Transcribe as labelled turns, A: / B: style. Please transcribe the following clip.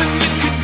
A: nothing you could